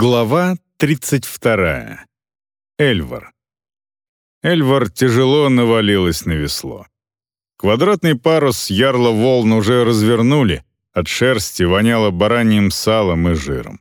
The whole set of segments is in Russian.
Глава 32. Эльвар. Эльвар тяжело навалилась на весло. Квадратный парус ярла волн уже развернули, от шерсти воняло бараньим салом и жиром.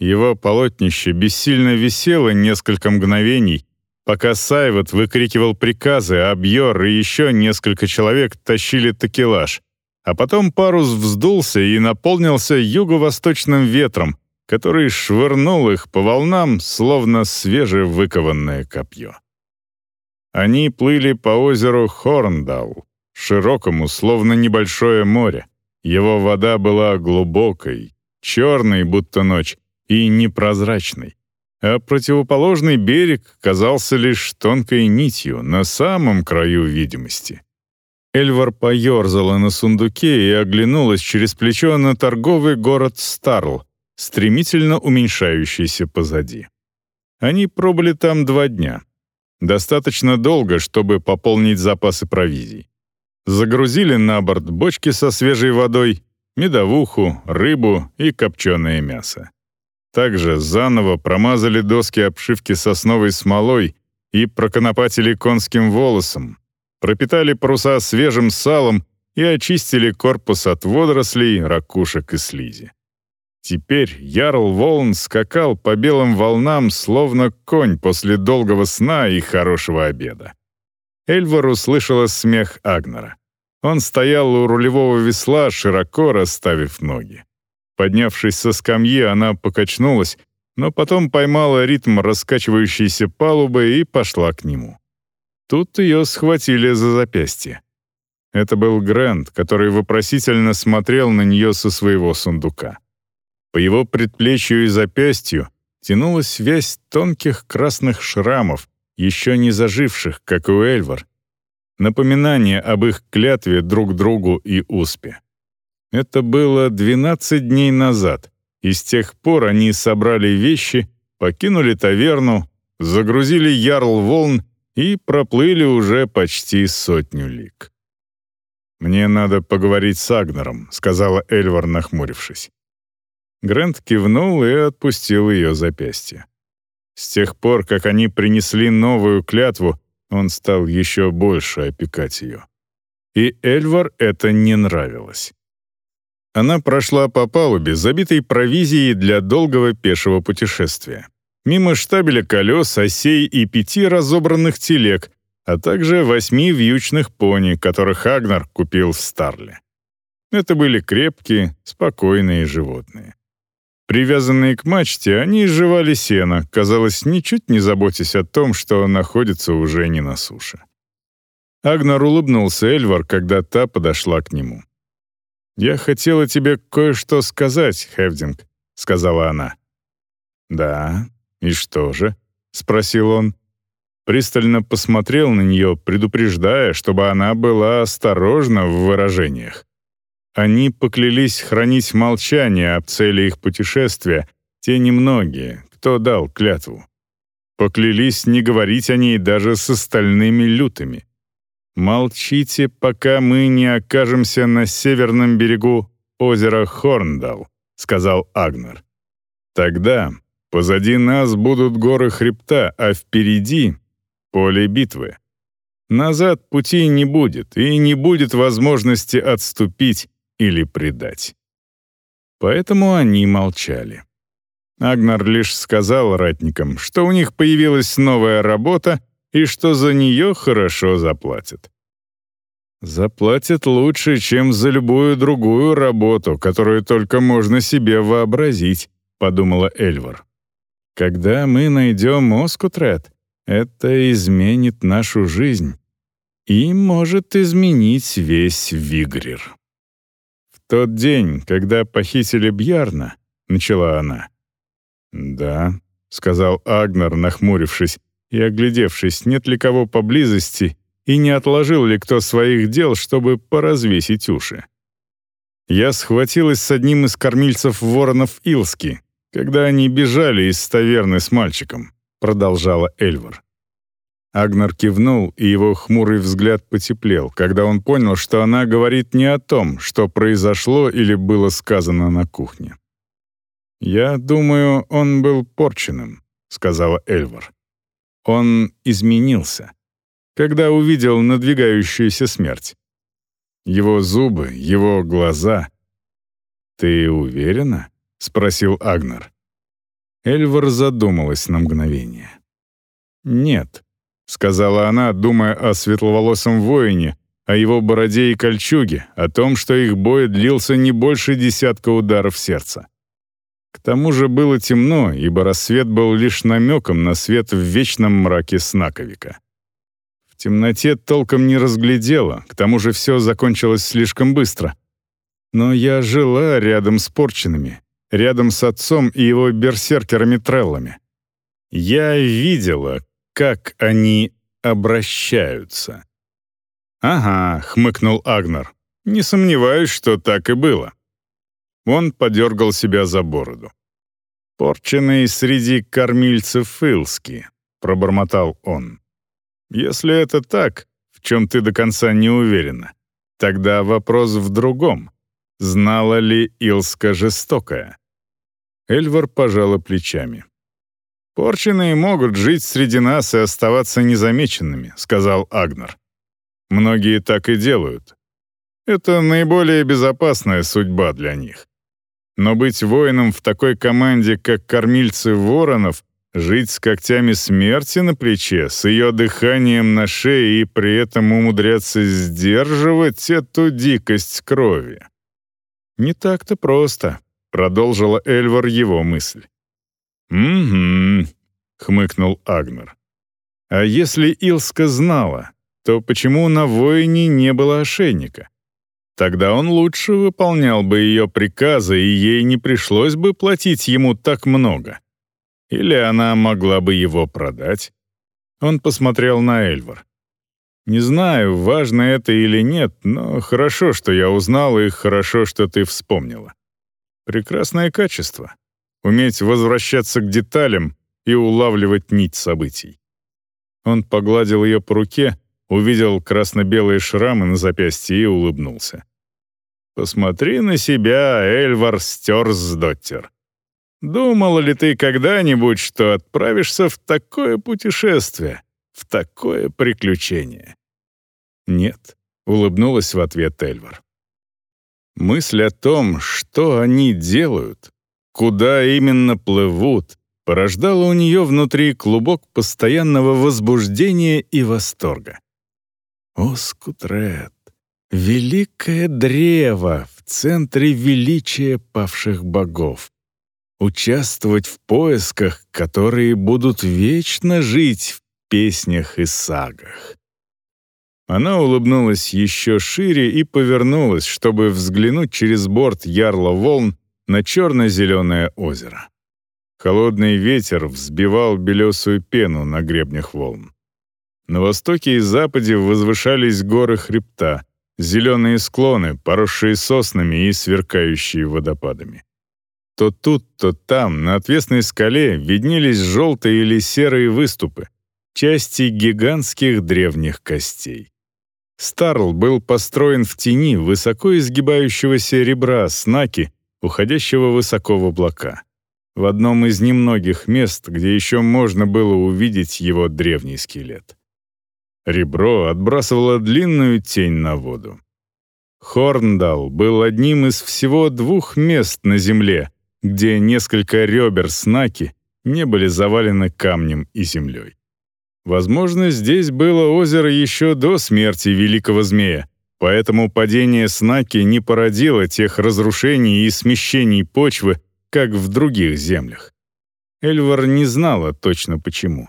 Его полотнище бессильно висело несколько мгновений, пока Сайвот выкрикивал приказы, а Бьор и еще несколько человек тащили такелаж, а потом парус вздулся и наполнился юго-восточным ветром — который швырнул их по волнам, словно свежевыкованное копье. Они плыли по озеру Хорндал, широкому, словно небольшое море. Его вода была глубокой, черной, будто ночь, и непрозрачной. А противоположный берег казался лишь тонкой нитью на самом краю видимости. Эльвар поерзала на сундуке и оглянулась через плечо на торговый город Старл, стремительно уменьшающийся позади. Они пробыли там два дня. Достаточно долго, чтобы пополнить запасы провизий. Загрузили на борт бочки со свежей водой, медовуху, рыбу и копченое мясо. Также заново промазали доски обшивки сосновой смолой и проконопатили конским волосом, пропитали паруса свежим салом и очистили корпус от водорослей, ракушек и слизи. Теперь Ярл Волн скакал по белым волнам, словно конь после долгого сна и хорошего обеда. Эльвар услышала смех Агнера. Он стоял у рулевого весла, широко расставив ноги. Поднявшись со скамьи, она покачнулась, но потом поймала ритм раскачивающейся палубы и пошла к нему. Тут ее схватили за запястье. Это был Грэнд, который вопросительно смотрел на нее со своего сундука. По его предплечью и запястью тянулась вязь тонких красных шрамов, еще не заживших, как у Эльвар. Напоминание об их клятве друг другу и Успе. Это было 12 дней назад, и с тех пор они собрали вещи, покинули таверну, загрузили ярл волн и проплыли уже почти сотню лиг. «Мне надо поговорить с Агнером», — сказала Эльвар, нахмурившись. Грэнд кивнул и отпустил ее запястье. С тех пор, как они принесли новую клятву, он стал еще больше опекать ее. И Эльвар это не нравилось. Она прошла по палубе, забитой провизией для долгого пешего путешествия. Мимо штабеля колес, осей и пяти разобранных телег, а также восьми вьючных пони, которых Агнар купил в Старле. Это были крепкие, спокойные животные. Привязанные к мачте, они жевали сено, казалось, ничуть не заботясь о том, что находится уже не на суше. Агнар улыбнулся Эльвар, когда та подошла к нему. «Я хотела тебе кое-что сказать, Хевдинг», — сказала она. «Да, и что же?» — спросил он. Пристально посмотрел на нее, предупреждая, чтобы она была осторожна в выражениях. Они поклялись хранить молчание об цели их путешествия, те немногие, кто дал клятву. Поклялись не говорить о ней даже с остальными лютыми. «Молчите, пока мы не окажемся на северном берегу озера Хорндал», — сказал Агнер. «Тогда позади нас будут горы хребта, а впереди — поле битвы. Назад пути не будет, и не будет возможности отступить, или предать. Поэтому они молчали. Агнар лишь сказал ратникам, что у них появилась новая работа и что за нее хорошо заплатят. «Заплатят лучше, чем за любую другую работу, которую только можно себе вообразить», — подумала Эльвар. «Когда мы найдем Оскутрет, это изменит нашу жизнь и может изменить весь Вигрир» тот день, когда похитили Бьярна», — начала она. «Да», — сказал Агнар, нахмурившись и оглядевшись, нет ли кого поблизости и не отложил ли кто своих дел, чтобы поразвесить уши. Я схватилась с одним из кормильцев воронов Илски, когда они бежали из таверны с мальчиком, продолжала Эльвар. Агнар кивнул, и его хмурый взгляд потеплел, когда он понял, что она говорит не о том, что произошло или было сказано на кухне. «Я думаю, он был порченным», — сказала Эльвар. «Он изменился, когда увидел надвигающуюся смерть. Его зубы, его глаза. «Ты уверена?» — спросил Агнер. Эльвар задумалась на мгновение. «Нет», — сказала она, думая о светловолосом воине, о его бороде и кольчуге, о том, что их бой длился не больше десятка ударов сердца. К тому же было темно, ибо рассвет был лишь намеком на свет в вечном мраке Снаковика. В темноте толком не разглядела, к тому же все закончилось слишком быстро. Но я жила рядом с порченными, рядом с отцом и его берсеркерами-треллами. Я видела, как они обращаются. «Ага», — хмыкнул Агнер. «Не сомневаюсь, что так и было». Он подергал себя за бороду. «Порченый среди кормильцев Филски», — пробормотал он. Если это так, в чем ты до конца не уверена, тогда вопрос в другом. Знала ли Илска жестокая? Эльвар пожала плечами. «Порченые могут жить среди нас и оставаться незамеченными», — сказал Агнер. «Многие так и делают. Это наиболее безопасная судьба для них. Но быть воином в такой команде, как кормильцы воронов, Жить с когтями смерти на плече, с ее дыханием на шее и при этом умудряться сдерживать эту дикость крови. «Не так-то просто», — продолжила Эльвар его мысль. «Угу», — хмыкнул Агнер. «А если Илска знала, то почему на воине не было ошейника? Тогда он лучше выполнял бы ее приказы, и ей не пришлось бы платить ему так много». Или она могла бы его продать? Он посмотрел на Эльвар. «Не знаю, важно это или нет, но хорошо, что я узнал, и хорошо, что ты вспомнила. Прекрасное качество. Уметь возвращаться к деталям и улавливать нить событий». Он погладил ее по руке, увидел красно-белые шрамы на запястье и улыбнулся. «Посмотри на себя, Эльвар Стерсдоттер. Думала ли ты когда-нибудь, что отправишься в такое путешествие, в такое приключение?» «Нет», — улыбнулась в ответ Эльвар. Мысль о том, что они делают, куда именно плывут, порождала у нее внутри клубок постоянного возбуждения и восторга. О, Скутрет, великое древо в центре величия павших богов участвовать в поисках, которые будут вечно жить в песнях и сагах. Она улыбнулась еще шире и повернулась, чтобы взглянуть через борт ярла волн на черно-зеленое озеро. Холодный ветер взбивал белесую пену на гребнях волн. На востоке и западе возвышались горы хребта, зеленые склоны, поросшие соснами и сверкающие водопадами. То тут, то там, на отвесной скале, виднелись желтые или серые выступы, части гигантских древних костей. Старл был построен в тени высоко изгибающегося ребра снаки, уходящего высоко в облака, в одном из немногих мест, где еще можно было увидеть его древний скелет. Ребро отбрасывало длинную тень на воду. Хорндал был одним из всего двух мест на Земле, где несколько ребер снаки не были завалены камнем и землей. Возможно, здесь было озеро еще до смерти великого змея, поэтому падение снаки не породило тех разрушений и смещений почвы, как в других землях. Эльвар не знала точно почему.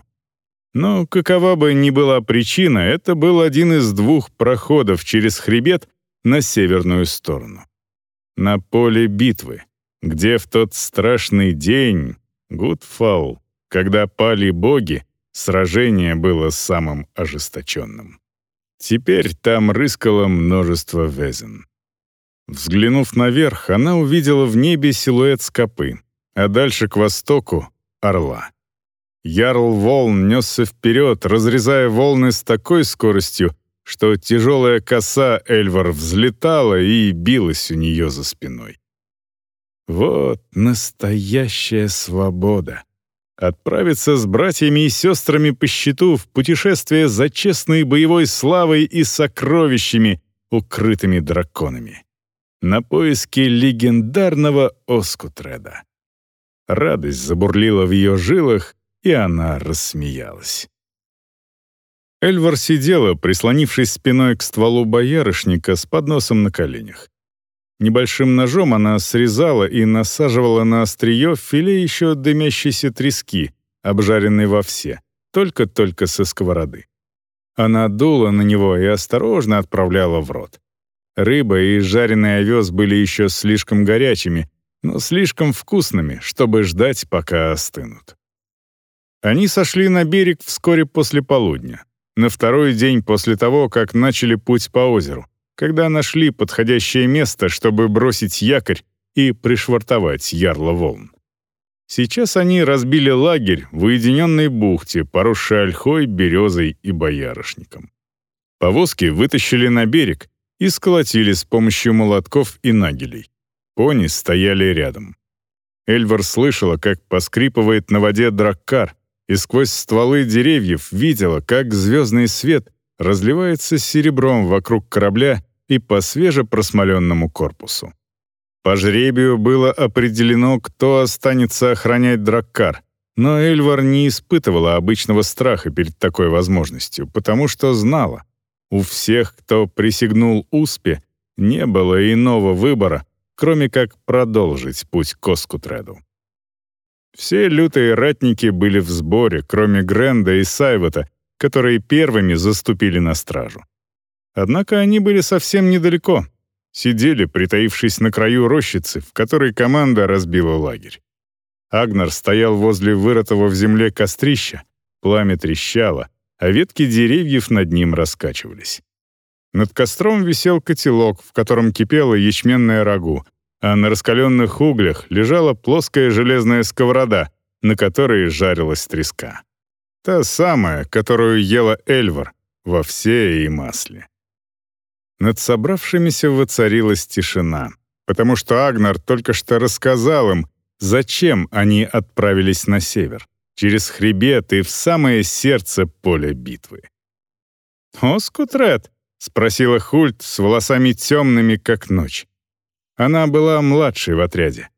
Но какова бы ни была причина, это был один из двух проходов через хребет на северную сторону. На поле битвы, где в тот страшный день, Гудфал, когда пали боги, сражение было самым ожесточенным. Теперь там рыскало множество везен. Взглянув наверх, она увидела в небе силуэт скопы, а дальше к востоку — орла. Ярл волн несся вперед, разрезая волны с такой скоростью, что тяжелая коса Эльвар взлетала и билась у нее за спиной. Вот настоящая свобода. Отправиться с братьями и сестрами по счету в путешествие за честной боевой славой и сокровищами, укрытыми драконами. На поиски легендарного Оскутреда. Радость забурлила в ее жилах, и она рассмеялась. Эльвар сидела, прислонившись спиной к стволу боярышника с подносом на коленях. Небольшим ножом она срезала и насаживала на острие филе еще дымящейся трески, обжаренной во все, только-только со сковороды. Она дула на него и осторожно отправляла в рот. Рыба и жареный овес были еще слишком горячими, но слишком вкусными, чтобы ждать, пока остынут. Они сошли на берег вскоре после полудня, на второй день после того, как начали путь по озеру — когда нашли подходящее место, чтобы бросить якорь и пришвартовать ярло волн. Сейчас они разбили лагерь в уединенной бухте, поросшей ольхой, березой и боярышником. Повозки вытащили на берег и сколотили с помощью молотков и нагелей. Пони стояли рядом. Эльвар слышала, как поскрипывает на воде драккар, и сквозь стволы деревьев видела, как звездный свет разливается серебром вокруг корабля и по свежепросмоленному корпусу. По жребию было определено, кто останется охранять Драккар, но Эльвар не испытывала обычного страха перед такой возможностью, потому что знала, у всех, кто присягнул Успе, не было иного выбора, кроме как продолжить путь к Оскутреду. Все лютые ратники были в сборе, кроме Гренда и Сайвата, которые первыми заступили на стражу. Однако они были совсем недалеко. Сидели, притаившись на краю рощицы, в которой команда разбила лагерь. Агнар стоял возле вырытого в земле кострища, пламя трещало, а ветки деревьев над ним раскачивались. Над костром висел котелок, в котором кипела ячменная рагу, а на раскаленных углях лежала плоская железная сковорода, на которой жарилась треска. Та самая, которую ела Эльвар во все и масле. Над собравшимися воцарилась тишина, потому что Агнар только что рассказал им, зачем они отправились на север, через хребет и в самое сердце поля битвы. «Оскутред?» — спросила Хульт с волосами темными, как ночь. Она была младшей в отряде.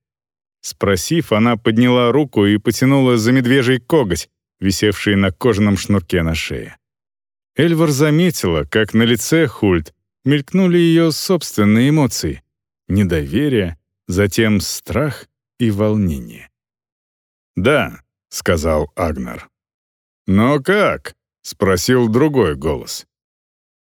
Спросив, она подняла руку и потянула за медвежий коготь, висевший на кожаном шнурке на шее. Эльвар заметила, как на лице Хульт мелькнули ее собственные эмоции — недоверие, затем страх и волнение. «Да», — сказал Агнар. «Но как?» — спросил другой голос.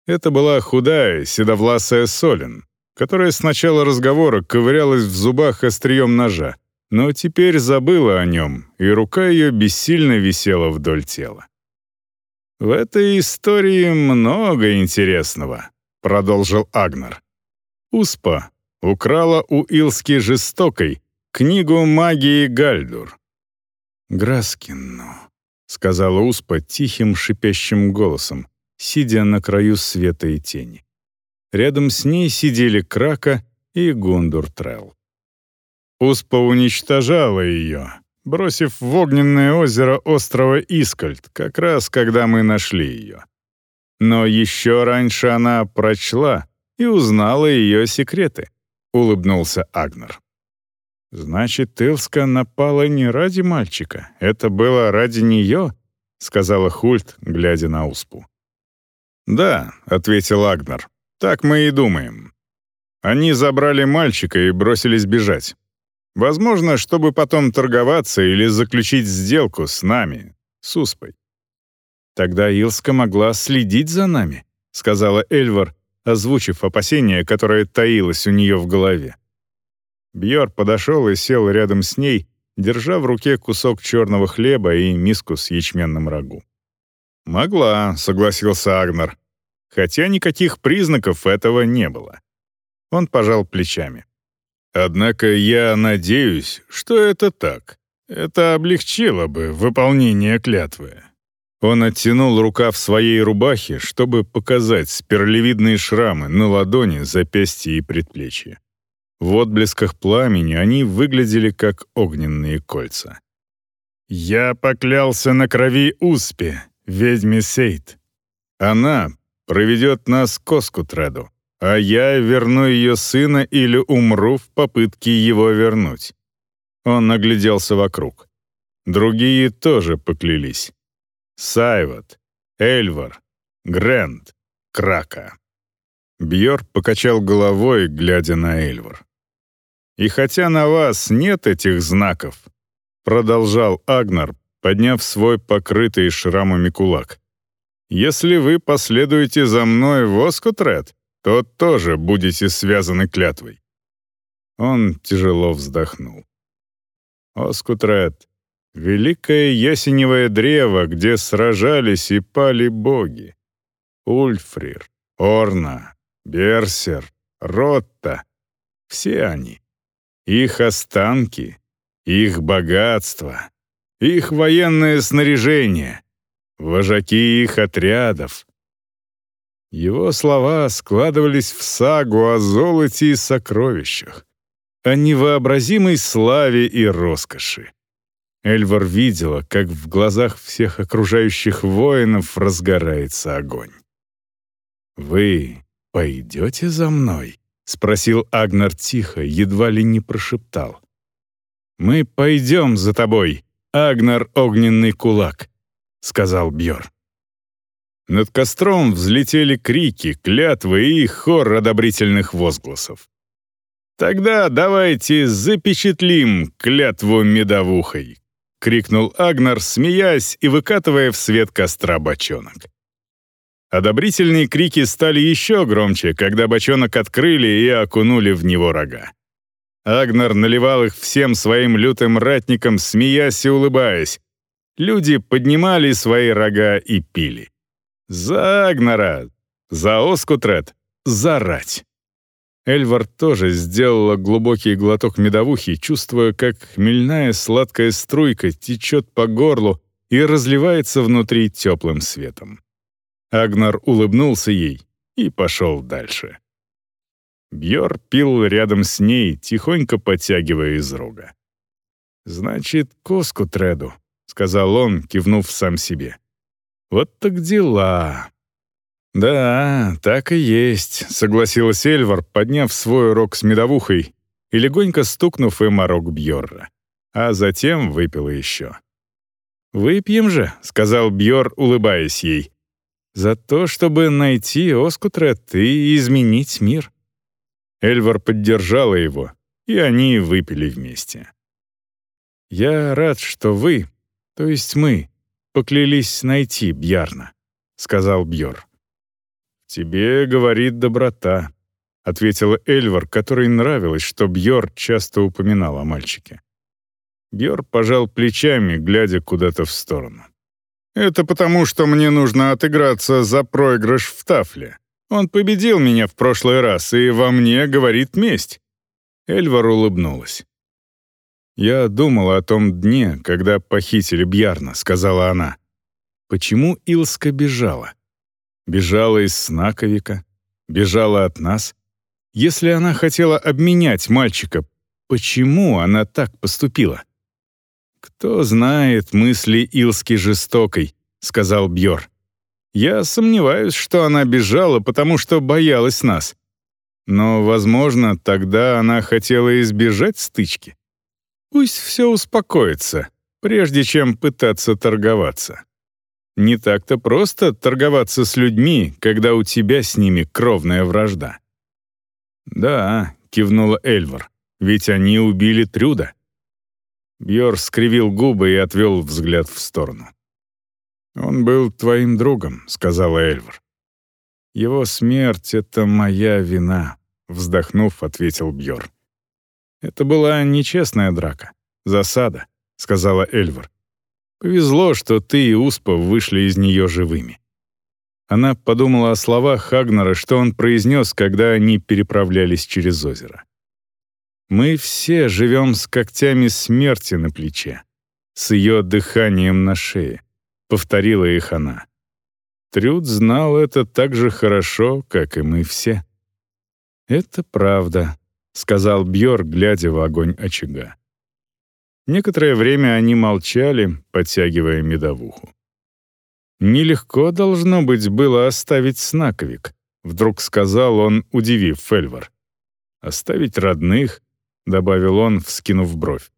Это была худая, седовласая Солин, которая с начала разговора ковырялась в зубах острием ножа, но теперь забыла о нем, и рука ее бессильно висела вдоль тела. В этой истории много интересного. — продолжил Агнар. «Успа украла у Илски жестокой книгу магии Гальдур». «Граскинну», — сказала Успа тихим шипящим голосом, сидя на краю света и тени. Рядом с ней сидели Крака и Гундур Трелл. Успа уничтожала ее, бросив в огненное озеро острова Искальд, как раз когда мы нашли ее. Но еще раньше она прочла и узнала ее секреты», — улыбнулся Агнер. «Значит, Тылска напала не ради мальчика, это было ради нее», — сказала Хульт, глядя на Успу. «Да», — ответил Агнер, — «так мы и думаем. Они забрали мальчика и бросились бежать. Возможно, чтобы потом торговаться или заключить сделку с нами, с Успой. «Тогда Илска могла следить за нами», — сказала Эльвар, озвучив опасение, которое таилось у нее в голове. Бьор подошел и сел рядом с ней, держа в руке кусок черного хлеба и миску с ячменным рагу. «Могла», — согласился Агнар, хотя никаких признаков этого не было. Он пожал плечами. «Однако я надеюсь, что это так. Это облегчило бы выполнение клятвы. Он оттянул рукав своей рубахи, чтобы показать спиралевидные шрамы на ладони, запястье и предплечье. В отблесках пламени они выглядели как огненные кольца. «Я поклялся на крови Успе, ведьме Сейт. Она проведет нас к Оскутреду, а я верну ее сына или умру в попытке его вернуть». Он огляделся вокруг. Другие тоже поклялись. Сайват, Эльвар, Грэнд, Крака. Бьор покачал головой, глядя на Эльвар. «И хотя на вас нет этих знаков», — продолжал Агнар, подняв свой покрытый шрамами кулак, «если вы последуете за мной в Оскутред, то тоже будете связаны клятвой». Он тяжело вздохнул. Оскутред — великое ясеневое древо, где сражались и пали боги. Ульфрир, Орна, Берсер, Ротта — все они их останки, их богатство, их военное снаряжение, вожаки их отрядов. Его слова складывались в сагу о золоте и сокровищах, о невообразимой славе и роскоши. Эльвар видела, как в глазах всех окружающих воинов разгорается огонь. «Вы пойдете за мной?» — спросил Агнар тихо, едва ли не прошептал. «Мы пойдем за тобой, Агнар Огненный Кулак», — сказал Бьор. Над костром взлетели крики, клятвы и хор одобрительных возгласов. «Тогда давайте запечатлим клятву медовухой», — крикнул Агнар, смеясь и выкатывая в свет костра бочонок. Одобрительные крики стали еще громче, когда бочонок открыли и окунули в него рога. Агнар наливал их всем своим лютым ратникам, смеясь и улыбаясь. Люди поднимали свои рога и пили. За Агнара! За Оскутрет! За рать! Эльвар тоже сделала глубокий глоток медовухи, чувствуя, как хмельная сладкая струйка течет по горлу и разливается внутри теплым светом. Агнар улыбнулся ей и пошел дальше. Бьор пил рядом с ней, тихонько подтягивая из рога. «Значит, коску треду», — сказал он, кивнув сам себе. «Вот так дела». «Да, так и есть», — согласилась Эльвар, подняв свой рог с медовухой и легонько стукнув им о рог Бьорра. А затем выпила еще. «Выпьем же», — сказал Бьор, улыбаясь ей за то, чтобы найти Оскутрет и изменить мир. Эльвар поддержала его, и они выпили вместе. «Я рад, что вы, то есть мы, поклялись найти Бьярна», — сказал Бьор. «Тебе говорит доброта», — ответила Эльвар, которой нравилось, что Бьор часто упоминал о мальчике. Бьор пожал плечами, глядя куда-то в сторону. Это потому, что мне нужно отыграться за проигрыш в тафле. Он победил меня в прошлый раз, и во мне говорит месть». Эльвар улыбнулась. «Я думала о том дне, когда похитили Бьярна», — сказала она. «Почему Илска бежала? Бежала из Снаковика? Бежала от нас? Если она хотела обменять мальчика, почему она так поступила?» «Кто знает мысли Илски жестокой», — сказал Бьор. «Я сомневаюсь, что она бежала, потому что боялась нас. Но, возможно, тогда она хотела избежать стычки. Пусть все успокоится, прежде чем пытаться торговаться. Не так-то просто торговаться с людьми, когда у тебя с ними кровная вражда». «Да», — кивнула Эльвар, — «ведь они убили Трюда». Бьор скривил губы и отвел взгляд в сторону. «Он был твоим другом», — сказала Эльвар. «Его смерть — это моя вина», — вздохнув, ответил Бьор. «Это была нечестная драка, засада», — сказала Эльвар. «Повезло, что ты и Успа вышли из нее живыми». Она подумала о словах Хагнера, что он произнес, когда они переправлялись через озеро. Мы все живем с когтями смерти на плече, с ее дыханием на шее, повторила их она. Трюд знал это так же хорошо, как и мы все. Это правда, — сказал Бьор, глядя в огонь очага. Некоторое время они молчали, подтягивая медовуху. «Нелегко, должно быть, было оставить Снаковик», — вдруг сказал он, удивив Фельвар. «Оставить родных», — добавил он, вскинув бровь.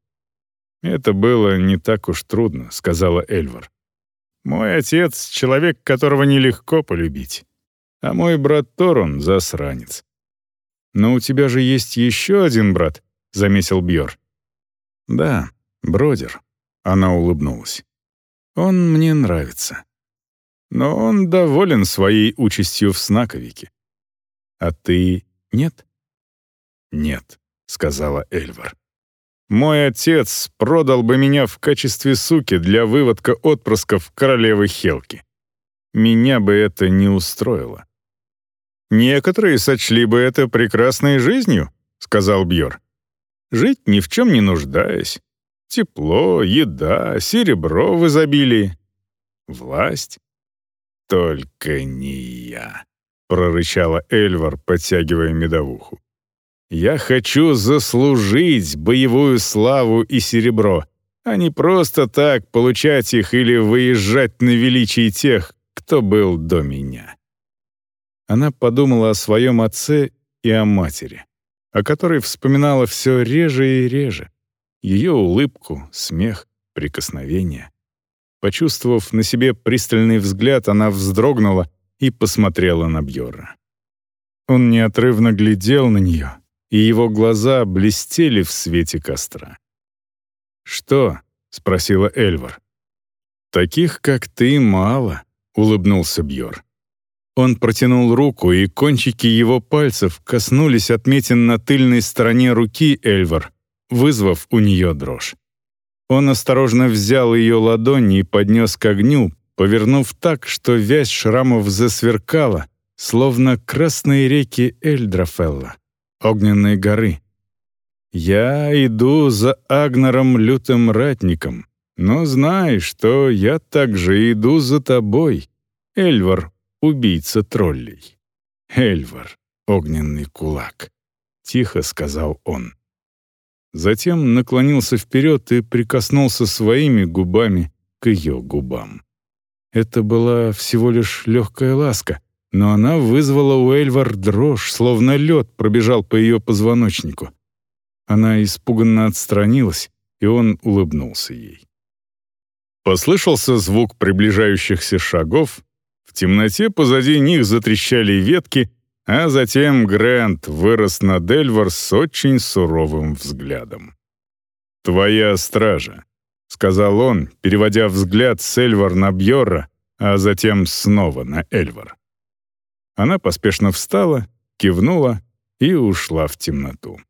«Это было не так уж трудно», — сказала Эльвар. «Мой отец — человек, которого нелегко полюбить, а мой брат Торон — засранец». «Но у тебя же есть еще один брат», — заметил Бьор. «Да, Бродер», — она улыбнулась. «Он мне нравится. Но он доволен своей участью в Снаковике. А ты нет?» «Нет», — сказала Эльвар. «Мой отец продал бы меня в качестве суки для выводка отпрысков королевы Хелки. Меня бы это не устроило». «Некоторые сочли бы это прекрасной жизнью», — сказал Бьор. «Жить ни в чем не нуждаясь. Тепло, еда, серебро в изобилии. Власть. Только не я», — прорычала Эльвар, подтягивая медовуху. «Я хочу заслужить боевую славу и серебро, а не просто так получать их или выезжать на величие тех, кто был до меня». Она подумала о своем отце и о матери, о которой вспоминала все реже и реже. Ее улыбку, смех, прикосновение. Почувствовав на себе пристальный взгляд, она вздрогнула и посмотрела на Бьорра. Он неотрывно глядел на нее, и его глаза блестели в свете костра. «Что?» — спросила Эльвар. «Таких, как ты, мало», — улыбнулся Бьор. Он протянул руку, и кончики его пальцев коснулись отметин на тыльной стороне руки Эльвар, вызвав у нее дрожь. Он осторожно взял ее ладони и поднес к огню, повернув так, что вязь шрамов засверкала, словно красные реки Эльдрафелла, огненной горы. «Я иду за Агнером лютым ратником, но знай, что я также иду за тобой, Эльвар, убийца троллей. Эльвар, огненный кулак», — тихо сказал он. Затем наклонился вперед и прикоснулся своими губами к ее губам. Это была всего лишь легкая ласка, но она вызвала у Эльвар дрожь, словно лед пробежал по ее позвоночнику. Она испуганно отстранилась, и он улыбнулся ей. Послышался звук приближающихся шагов, в темноте позади них затрещали ветки, а затем Грэнд вырос на Дельвар с очень суровым взглядом. «Твоя стража», — сказал он, переводя взгляд с Эльвар на Бьорра, а затем снова на Эльвар. Она поспешно встала, кивнула и ушла в темноту.